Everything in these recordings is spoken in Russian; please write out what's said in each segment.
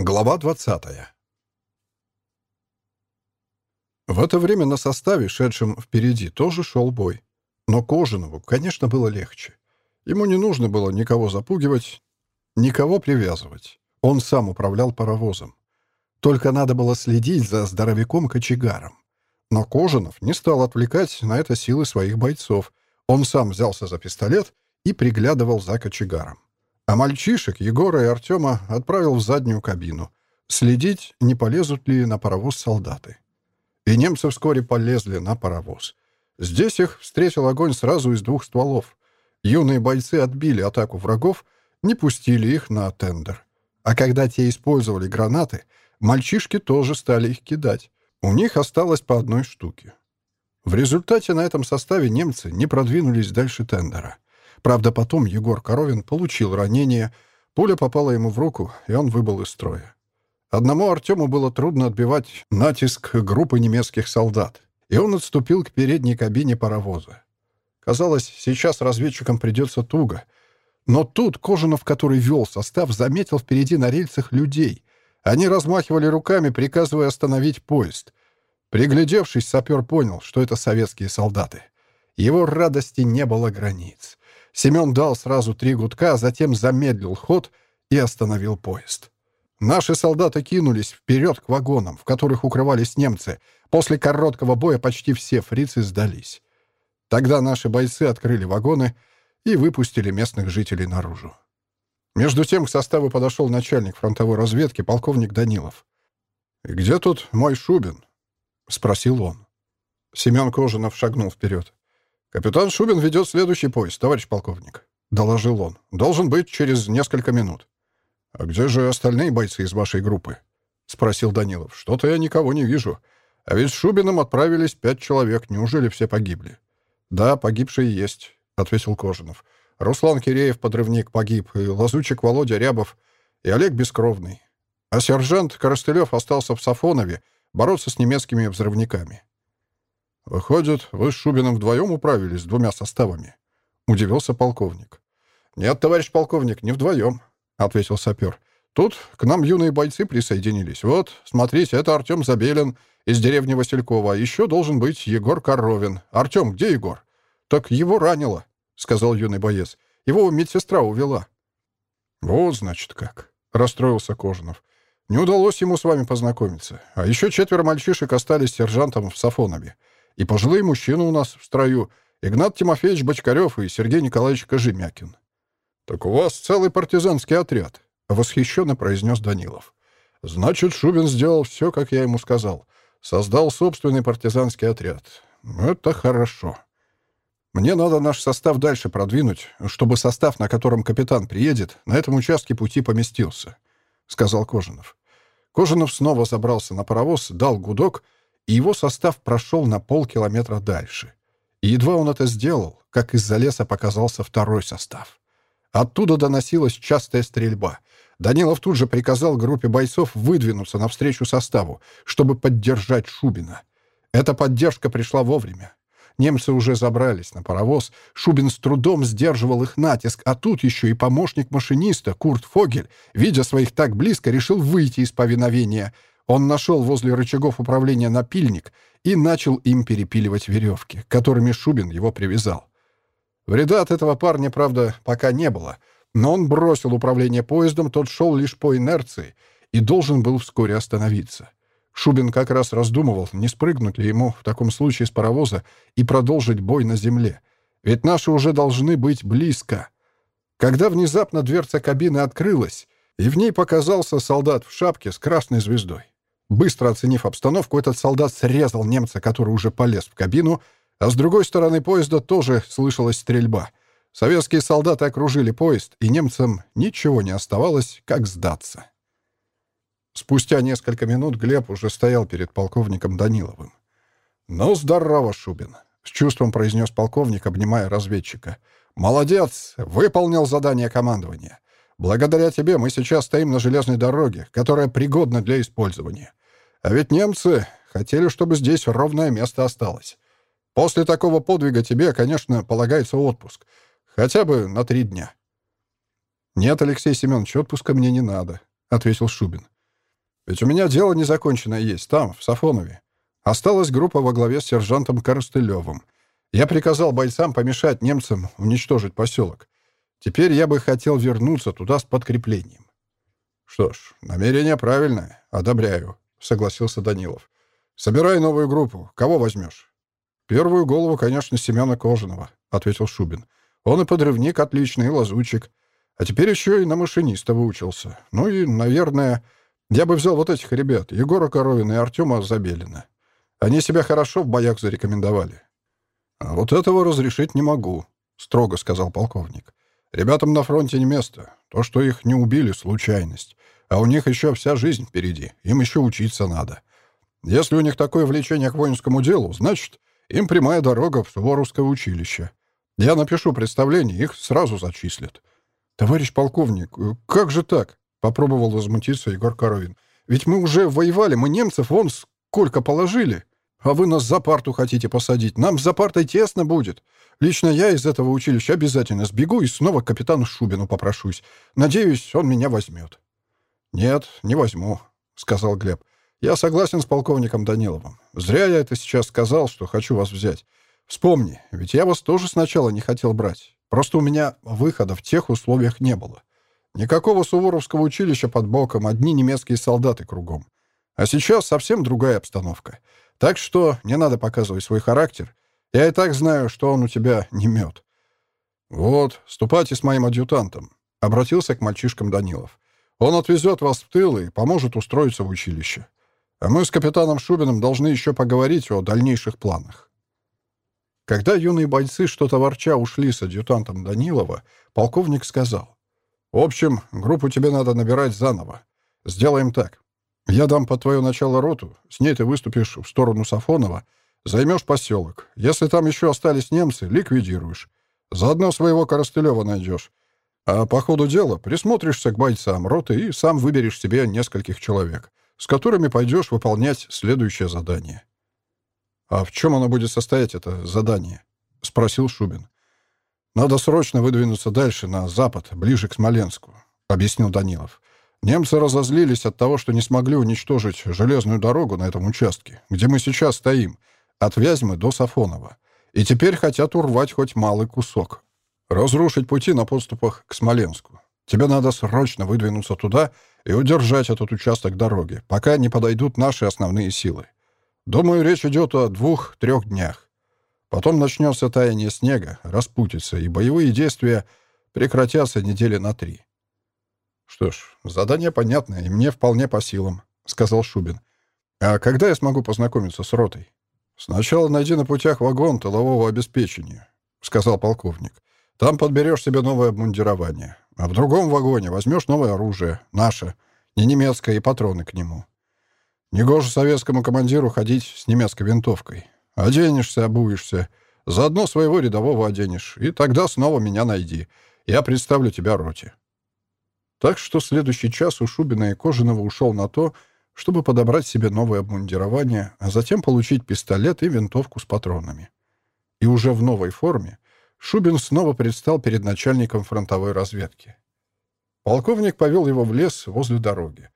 Глава 20. В это время на составе, шедшем впереди, тоже шел бой. Но Кожанову, конечно, было легче. Ему не нужно было никого запугивать, никого привязывать. Он сам управлял паровозом. Только надо было следить за здоровяком-кочегаром. Но Кожанов не стал отвлекать на это силы своих бойцов. Он сам взялся за пистолет и приглядывал за кочегаром. А мальчишек Егора и Артема отправил в заднюю кабину. Следить, не полезут ли на паровоз солдаты. И немцы вскоре полезли на паровоз. Здесь их встретил огонь сразу из двух стволов. Юные бойцы отбили атаку врагов, не пустили их на тендер. А когда те использовали гранаты, мальчишки тоже стали их кидать. У них осталось по одной штуке. В результате на этом составе немцы не продвинулись дальше тендера. Правда, потом Егор Коровин получил ранение, пуля попала ему в руку, и он выбыл из строя. Одному Артему было трудно отбивать натиск группы немецких солдат, и он отступил к передней кабине паровоза. Казалось, сейчас разведчикам придется туго. Но тут Кожанов, который вел состав, заметил впереди на рельсах людей. Они размахивали руками, приказывая остановить поезд. Приглядевшись, сапер понял, что это советские солдаты. Его радости не было границ. Семен дал сразу три гудка, затем замедлил ход и остановил поезд. Наши солдаты кинулись вперед к вагонам, в которых укрывались немцы. После короткого боя почти все фрицы сдались. Тогда наши бойцы открыли вагоны и выпустили местных жителей наружу. Между тем к составу подошел начальник фронтовой разведки, полковник Данилов. «И где тут мой Шубин?» — спросил он. Семен Кожинов шагнул вперед. «Капитан Шубин ведет следующий поезд, товарищ полковник», — доложил он. «Должен быть через несколько минут». «А где же остальные бойцы из вашей группы?» — спросил Данилов. «Что-то я никого не вижу. А ведь с Шубиным отправились пять человек. Неужели все погибли?» «Да, погибшие есть», — ответил Кожинов. «Руслан Киреев, подрывник, погиб, и лазучик Володя Рябов, и Олег Бескровный. А сержант Коростылев остался в Сафонове бороться с немецкими взрывниками. «Выходит, вы с Шубиным вдвоем управились с двумя составами?» — удивился полковник. «Нет, товарищ полковник, не вдвоем», — ответил сапер. «Тут к нам юные бойцы присоединились. Вот, смотрите, это Артем Забелин из деревни Василькова. Еще должен быть Егор Коровин. Артем, где Егор?» «Так его ранило», — сказал юный боец. «Его медсестра увела». «Вот, значит, как», — расстроился Кожанов. «Не удалось ему с вами познакомиться. А еще четверо мальчишек остались сержантом в Сафонове. И пожилые мужчины у нас в строю. Игнат Тимофеевич Бочкарев и Сергей Николаевич Кожемякин. «Так у вас целый партизанский отряд», — восхищенно произнес Данилов. «Значит, Шубин сделал все, как я ему сказал. Создал собственный партизанский отряд. Это хорошо. Мне надо наш состав дальше продвинуть, чтобы состав, на котором капитан приедет, на этом участке пути поместился», — сказал Кожинов. Кожинов снова забрался на паровоз, дал гудок — и его состав прошел на полкилометра дальше. И едва он это сделал, как из-за леса показался второй состав. Оттуда доносилась частая стрельба. Данилов тут же приказал группе бойцов выдвинуться навстречу составу, чтобы поддержать Шубина. Эта поддержка пришла вовремя. Немцы уже забрались на паровоз, Шубин с трудом сдерживал их натиск, а тут еще и помощник машиниста, Курт Фогель, видя своих так близко, решил выйти из повиновения — он нашел возле рычагов управления напильник и начал им перепиливать веревки, которыми Шубин его привязал. Вреда от этого парня, правда, пока не было, но он бросил управление поездом, тот шел лишь по инерции и должен был вскоре остановиться. Шубин как раз раздумывал, не спрыгнуть ли ему в таком случае с паровоза и продолжить бой на земле. Ведь наши уже должны быть близко. Когда внезапно дверца кабины открылась, и в ней показался солдат в шапке с красной звездой. Быстро оценив обстановку, этот солдат срезал немца, который уже полез в кабину, а с другой стороны поезда тоже слышалась стрельба. Советские солдаты окружили поезд, и немцам ничего не оставалось, как сдаться. Спустя несколько минут Глеб уже стоял перед полковником Даниловым. «Ну, здорово, Шубин!» — с чувством произнес полковник, обнимая разведчика. «Молодец! Выполнил задание командования. Благодаря тебе мы сейчас стоим на железной дороге, которая пригодна для использования. А ведь немцы хотели, чтобы здесь ровное место осталось. После такого подвига тебе, конечно, полагается отпуск. Хотя бы на три дня». «Нет, Алексей Семенович, отпуска мне не надо», — ответил Шубин. Ведь у меня дело незаконченное есть, там, в Сафонове. Осталась группа во главе с сержантом Коростылевым. Я приказал бойцам помешать немцам уничтожить поселок. Теперь я бы хотел вернуться туда с подкреплением. «Что ж, намерение правильное. Одобряю», — согласился Данилов. «Собирай новую группу. Кого возьмешь?» «Первую голову, конечно, Семена Кожаного», — ответил Шубин. «Он и подрывник отличный, и лазучик. А теперь еще и на машиниста выучился. Ну и, наверное, я бы взял вот этих ребят, Егора Коровина и Артема Забелина. Они себя хорошо в боях зарекомендовали». «А вот этого разрешить не могу», — строго сказал полковник. «Ребятам на фронте не место. То, что их не убили — случайность. А у них еще вся жизнь впереди. Им еще учиться надо. Если у них такое влечение к воинскому делу, значит, им прямая дорога в Суворовское училище. Я напишу представление, их сразу зачислят. «Товарищ полковник, как же так?» — попробовал возмутиться Егор Коровин. «Ведь мы уже воевали, мы немцев вон сколько положили. А вы нас за парту хотите посадить. Нам за партой тесно будет. Лично я из этого училища обязательно сбегу и снова к капитану Шубину попрошусь. Надеюсь, он меня возьмет». «Нет, не возьму», — сказал Глеб. «Я согласен с полковником Даниловым. Зря я это сейчас сказал, что хочу вас взять. Вспомни, ведь я вас тоже сначала не хотел брать. Просто у меня выхода в тех условиях не было. Никакого Суворовского училища под боком, одни немецкие солдаты кругом. А сейчас совсем другая обстановка. Так что не надо показывать свой характер. Я и так знаю, что он у тебя не мед. «Вот, ступайте с моим адъютантом», — обратился к мальчишкам Данилов. Он отвезет вас в тыл и поможет устроиться в училище. А мы с капитаном Шубиным должны еще поговорить о дальнейших планах». Когда юные бойцы, что-то ворча, ушли с адъютантом Данилова, полковник сказал. «В общем, группу тебе надо набирать заново. Сделаем так. Я дам под твое начало роту, с ней ты выступишь в сторону Сафонова, займешь поселок. Если там еще остались немцы, ликвидируешь. Заодно своего Коростылева найдешь. А по ходу дела присмотришься к бойцам роты и сам выберешь себе нескольких человек, с которыми пойдешь выполнять следующее задание. «А в чем оно будет состоять, это задание?» — спросил Шубин. «Надо срочно выдвинуться дальше, на запад, ближе к Смоленску», — объяснил Данилов. «Немцы разозлились от того, что не смогли уничтожить железную дорогу на этом участке, где мы сейчас стоим, от Вязьмы до Сафонова, и теперь хотят урвать хоть малый кусок, Разрушить пути на подступах к Смоленску. Тебе надо срочно выдвинуться туда и удержать этот участок дороги, пока не подойдут наши основные силы. Думаю, речь идет о двух-трех днях. Потом начнется таяние снега, распутится, и боевые действия прекратятся недели на три. «Что ж, задание понятное, и мне вполне по силам», — сказал Шубин. «А когда я смогу познакомиться с ротой?» «Сначала найди на путях вагон тылового обеспечения», — сказал полковник. Там подберешь себе новое обмундирование. А в другом вагоне возьмешь новое оружие, наше, не немецкое, и патроны к нему. Негоже советскому командиру ходить с немецкой винтовкой. Оденешься, обуешься, заодно своего рядового оденешь, и тогда снова меня найди. Я представлю тебя роте. Так что следующий час у Шубина и Кожаного ушел на то, чтобы подобрать себе новое обмундирование, а затем получить пистолет и винтовку с патронами. И уже в новой форме Шубин снова предстал перед начальником фронтовой разведки. Полковник повел его в лес возле дороги.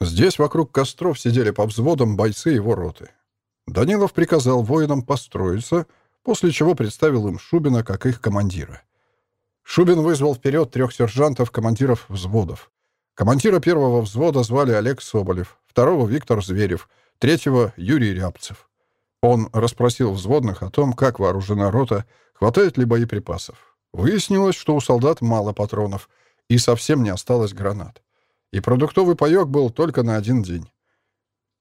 Здесь вокруг костров сидели по взводам бойцы его роты. Данилов приказал воинам построиться, после чего представил им Шубина как их командира. Шубин вызвал вперед трех сержантов, командиров взводов. Командира первого взвода звали Олег Соболев, второго — Виктор Зверев, третьего — Юрий Рябцев. Он расспросил взводных о том, как вооружена рота, хватает ли боеприпасов. Выяснилось, что у солдат мало патронов, и совсем не осталось гранат. И продуктовый паёк был только на один день.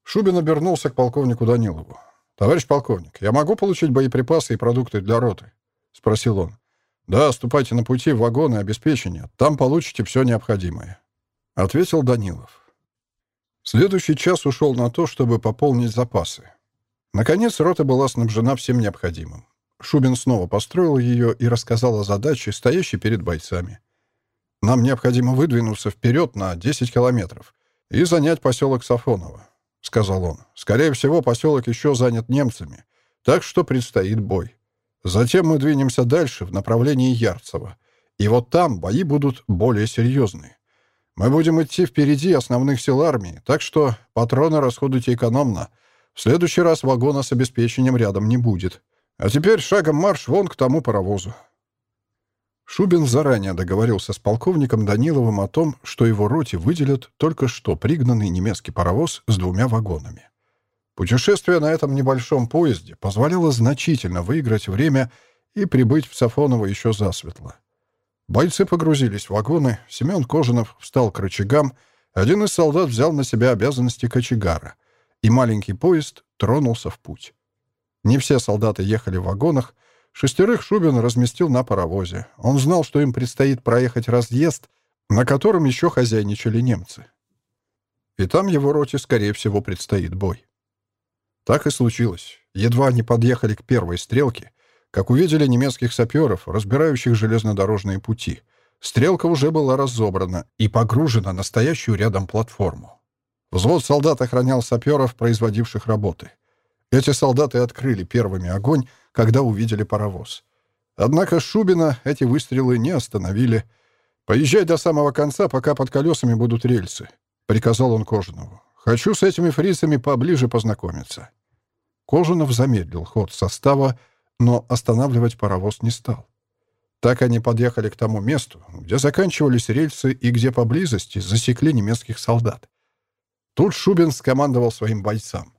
Шубин обернулся к полковнику Данилову. «Товарищ полковник, я могу получить боеприпасы и продукты для роты?» — спросил он. «Да, ступайте на пути в вагоны обеспечения. Там получите все необходимое», — ответил Данилов. Следующий час ушел на то, чтобы пополнить запасы. Наконец, рота была снабжена всем необходимым. Шубин снова построил ее и рассказал о задаче, стоящей перед бойцами. «Нам необходимо выдвинуться вперед на 10 километров и занять поселок Сафоново», — сказал он. «Скорее всего, поселок еще занят немцами, так что предстоит бой. Затем мы двинемся дальше в направлении Ярцево, и вот там бои будут более серьезные. Мы будем идти впереди основных сил армии, так что патроны расходуйте экономно. В следующий раз вагона с обеспечением рядом не будет. А теперь шагом марш вон к тому паровозу». Шубин заранее договорился с полковником Даниловым о том, что его роте выделят только что пригнанный немецкий паровоз с двумя вагонами. Путешествие на этом небольшом поезде позволяло значительно выиграть время и прибыть в Сафоново еще засветло. Бойцы погрузились в вагоны, Семен Кожинов встал к рычагам, один из солдат взял на себя обязанности кочегара, и маленький поезд тронулся в путь. Не все солдаты ехали в вагонах, шестерых Шубин разместил на паровозе. Он знал, что им предстоит проехать разъезд, на котором еще хозяйничали немцы. И там его роте, скорее всего, предстоит бой. Так и случилось. Едва они подъехали к первой стрелке, как увидели немецких саперов, разбирающих железнодорожные пути. Стрелка уже была разобрана и погружена на стоящую рядом платформу. Взвод солдат охранял саперов, производивших работы. Эти солдаты открыли первыми огонь, когда увидели паровоз. Однако Шубина эти выстрелы не остановили. «Поезжай до самого конца, пока под колесами будут рельсы», — приказал он Кожанову. «Хочу с этими фрицами поближе познакомиться». Кожанов замедлил ход состава, но останавливать паровоз не стал. Так они подъехали к тому месту, где заканчивались рельсы и где поблизости засекли немецких солдат. Тут Шубин скомандовал своим бойцам.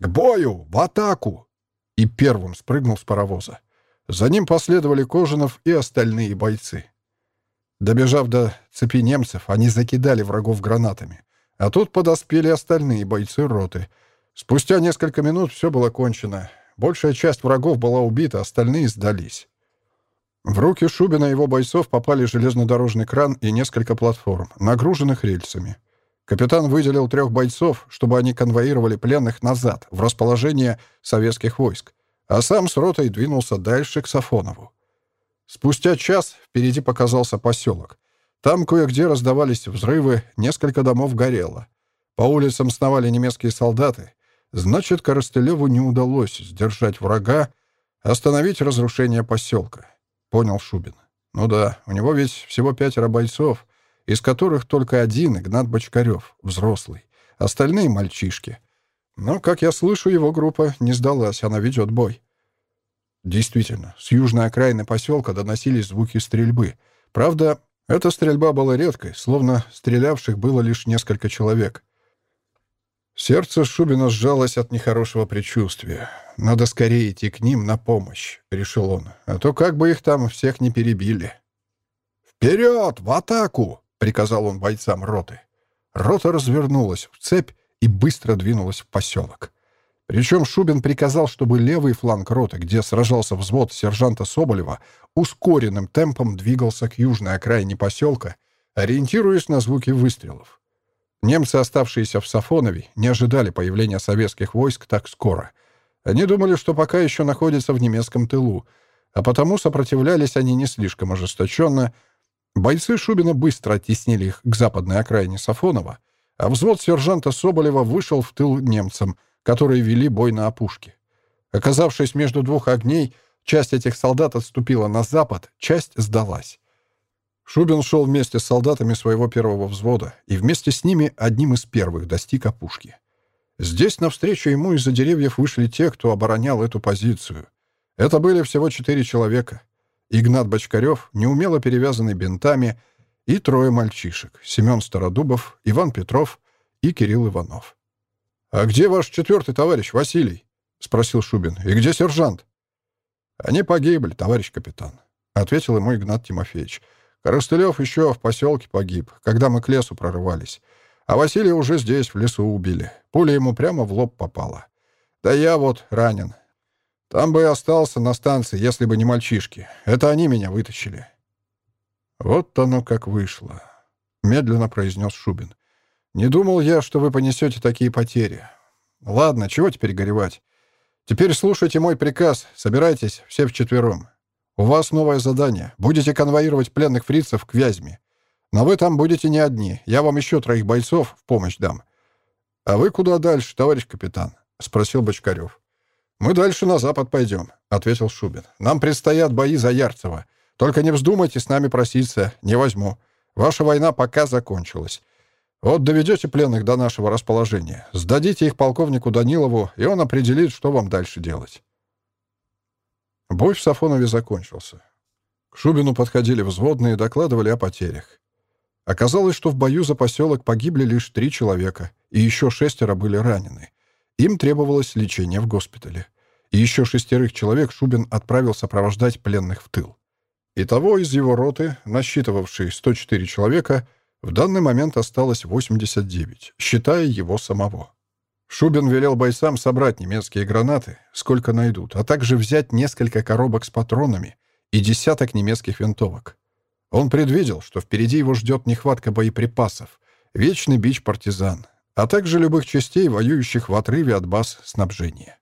«К бою! В атаку!» И первым спрыгнул с паровоза. За ним последовали Кожанов и остальные бойцы. Добежав до цепи немцев, они закидали врагов гранатами. А тут подоспели остальные бойцы роты. Спустя несколько минут все было кончено. Большая часть врагов была убита, остальные сдались. В руки Шубина и его бойцов попали железнодорожный кран и несколько платформ, нагруженных рельсами. Капитан выделил трех бойцов, чтобы они конвоировали пленных назад, в расположение советских войск, а сам с ротой двинулся дальше к Сафонову. Спустя час впереди показался поселок. Там кое-где раздавались взрывы, несколько домов горело. По улицам сновали немецкие солдаты. Значит, Коростылеву не удалось сдержать врага, остановить разрушение поселка. Понял Шубин. Ну да, у него ведь всего пятеро бойцов, из которых только один Игнат Бочкарев, взрослый. Остальные — мальчишки. Но, как я слышу, его группа не сдалась, она ведет бой. Действительно, с южной окраины поселка доносились звуки стрельбы. Правда, эта стрельба была редкой, словно стрелявших было лишь несколько человек. Сердце Шубина сжалось от нехорошего предчувствия. «Надо скорее идти к ним на помощь», — решил он. «А то как бы их там всех не перебили». «Вперед! В атаку!» — приказал он бойцам роты. Рота развернулась в цепь и быстро двинулась в поселок. Причем Шубин приказал, чтобы левый фланг роты, где сражался взвод сержанта Соболева, ускоренным темпом двигался к южной окраине поселка, ориентируясь на звуки выстрелов. Немцы, оставшиеся в Сафонове, не ожидали появления советских войск так скоро. Они думали, что пока еще находятся в немецком тылу, а потому сопротивлялись они не слишком ожесточенно. Бойцы Шубина быстро оттеснили их к западной окраине Сафонова, а взвод сержанта Соболева вышел в тыл немцам, которые вели бой на опушке. Оказавшись между двух огней, часть этих солдат отступила на запад, часть сдалась. Шубин шел вместе с солдатами своего первого взвода и вместе с ними одним из первых достиг опушки. Здесь навстречу ему из-за деревьев вышли те, кто оборонял эту позицию. Это были всего четыре человека. Игнат Бочкарев, неумело перевязанный бинтами, и трое мальчишек — Семен Стародубов, Иван Петров и Кирилл Иванов. «А где ваш четвертый товарищ, Василий?» — спросил Шубин. «И где сержант?» «Они погибли, товарищ капитан», — ответил ему Игнат Тимофеевич. Коростылев еще в поселке погиб, когда мы к лесу прорывались. А Василия уже здесь, в лесу, убили. Пуля ему прямо в лоб попала. Да я вот ранен. Там бы и остался на станции, если бы не мальчишки. Это они меня вытащили. Вот оно как вышло, — медленно произнес Шубин. Не думал я, что вы понесете такие потери. Ладно, чего теперь горевать? Теперь слушайте мой приказ, собирайтесь все вчетвером. У вас новое задание. Будете конвоировать пленных фрицев к Вязьме. Но вы там будете не одни. Я вам еще троих бойцов в помощь дам. А вы куда дальше, товарищ капитан? Спросил Бочкарев. Мы дальше на запад пойдем, ответил Шубин. Нам предстоят бои за Ярцево. Только не вздумайте с нами проситься, не возьму. Ваша война пока закончилась. Вот доведете пленных до нашего расположения, сдадите их полковнику Данилову, и он определит, что вам дальше делать». Бой в Сафонове закончился. К Шубину подходили взводные и докладывали о потерях. Оказалось, что в бою за поселок погибли лишь три человека, и еще шестеро были ранены. Им требовалось лечение в госпитале. И еще шестерых человек Шубин отправил сопровождать пленных в тыл. Итого из его роты, насчитывавшей 104 человека, в данный момент осталось 89, считая его самого. Шубин велел бойцам собрать немецкие гранаты, сколько найдут, а также взять несколько коробок с патронами и десяток немецких винтовок. Он предвидел, что впереди его ждет нехватка боеприпасов, вечный бич партизан, а также любых частей, воюющих в отрыве от баз снабжения.